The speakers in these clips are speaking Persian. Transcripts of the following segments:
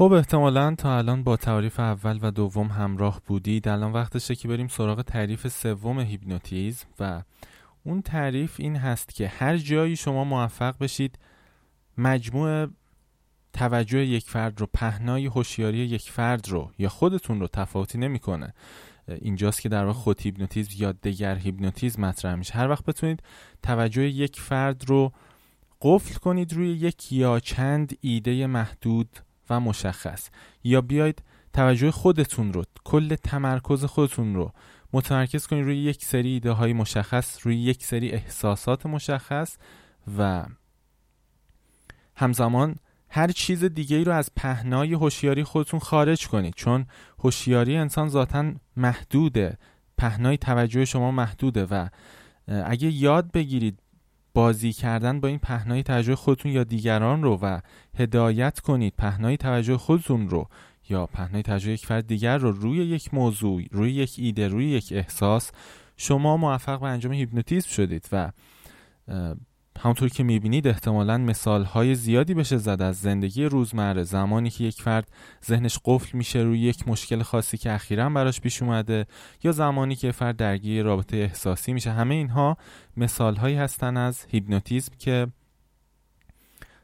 خب احتمالا تا الان با تعریف اول و دوم همراه بودید الان وقتشه که بریم سراغ تعریف سوم هیپنوتیزم و اون تعریف این هست که هر جایی شما موفق بشید مجموع توجه یک فرد رو پهنای هوشیاری یک فرد رو یا خودتون رو تفاوتی نمی‌کنه. اینجاست که در واقع خود هیپنوتیزم یا دگر هیپنوتیزم مطرح میشه. هر وقت بتونید توجه یک فرد رو قفل کنید روی یک یا چند ایده محدود و مشخص. یا بیاید توجه خودتون رو کل تمرکز خودتون رو متمرکز کنید روی یک سری ایده های مشخص روی یک سری احساسات مشخص و همزمان هر چیز دیگه ای رو از پهنای هوشیاری خودتون خارج کنید. چون هوشیاری انسان ذاتا محدوده. پهنای توجه شما محدوده و اگه یاد بگیرید بازی کردن با این پهنای توجه خودتون یا دیگران رو و هدایت کنید پهنای توجه خودتون رو یا پهنای توجه یک فرد دیگر رو روی یک موضوع روی یک ایده روی یک احساس شما موفق به انجام هیپنوتیزم شدید و همونطور که می‌بینید احتمالا مثال های زیادی بشه زد از زندگی روزمره. زمانی که یک فرد ذهنش قفل میشه روی یک مشکل خاصی که اخیرا براش پیش اومده یا زمانی که فرد درگیر رابطه احساسی میشه همه اینها مثال هایی هستن از هیپنوتیزم که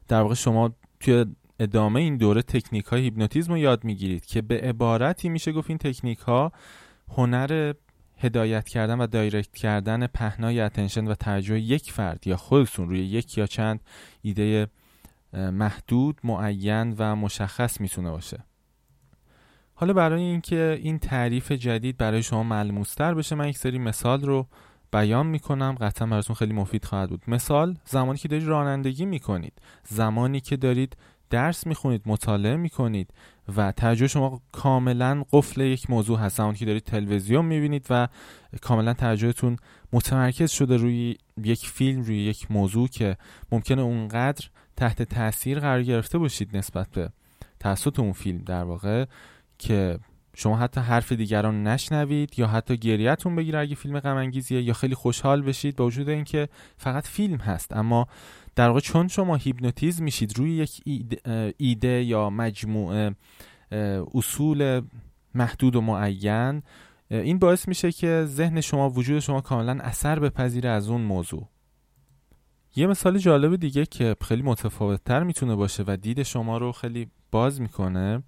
در واقع شما توی ادامه این دوره تکنیک های هیپنوتیزم رو یاد می‌گیرید که به عبارتی میشه گفت این تکنیک ها هنر هدایت کردن و direct کردن پهنای attention و توجه یک فرد یا خودتون روی یک یا چند ایده محدود معین و مشخص می‌تونه باشه. حالا برای اینکه این تعریف جدید برای شما ملموستر بشه من یک سری مثال رو بیان می‌کنم. قطعا براتون خیلی مفید خواهد بود. مثال زمانی که دارید رانندگی می‌کنید. زمانی که دارید درس می‌خونید مطالعه می‌کنید و توجه شما کاملا قفل یک موضوع هست. زمانی که دارید تلویزیون می‌بینید و کاملا توجهتون متمرکز شده روی یک فیلم روی یک موضوع که ممکنه اونقدر تحت تاثیر قرار گرفته باشید نسبت به توسط اون فیلم در واقع که شما حتی حرف دیگران نشنوید یا حتی گریهتون بگیره اگه فیلم غم یا خیلی خوشحال بشید با وجود اینکه فقط فیلم هست. اما در واقع چون شما هیپنوتیزم میشید روی یک ایده, یا مجموعه اصول محدود و معین این باعث میشه که ذهن شما وجود شما کاملا اثر بپذیره از اون موضوع. یه مثال جالب دیگه که خیلی متفاوت تر می‌تونه باشه و دید شما رو خیلی باز می‌کنه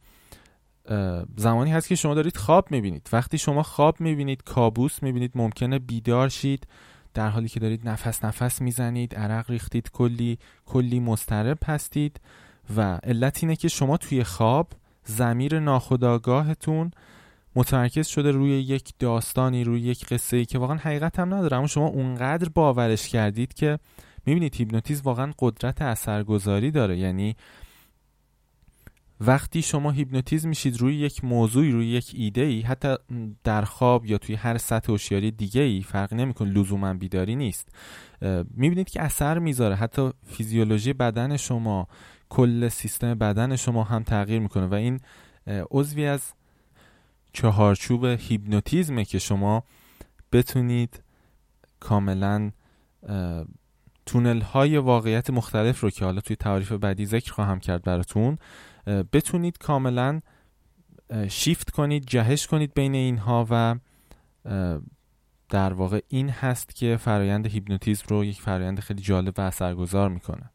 زمانی هست که شما دارید خواب می‌بینید. وقتی شما خواب می‌بینید کابوس می‌بینید ممکنه بیدار شید در حالی که دارید نفس نفس می‌زنید عرق ریختید کلی کلی مضطرب هستید و علت اینه که شما توی خواب زمیر ناخودآگاهتون متمرکز شده روی یک داستانی روی یک قصه ای که واقعا حقیقت هم نداره. اما شما اونقدر باورش کردید که می‌بینید هیپنوتیزم واقعا قدرت اثرگذاری داره. یعنی وقتی شما هیپنوتیزم میشید روی یک موضوعی روی یک ایده ای حتی در خواب یا توی هر سطح هوشیاری دیگه ای فرق نمی‌کنه لزوما بیداری نیست. می‌بینید که اثر می‌ذاره. حتی فیزیولوژی بدن شما کل سیستم بدن شما هم تغییر می‌کنه و این عضوی از چهارچوب هیپنوتیزمه که شما بتونید کاملا تونل های واقعیت مختلف رو که حالا توی تعریف بعدی ذکر خواهم کرد براتون بتونید کاملا شیفت کنید جهش کنید بین اینها و در واقع این هست که فرایند هیپنوتیزم رو یک فرایند خیلی جالب و اثرگذار می‌کنه.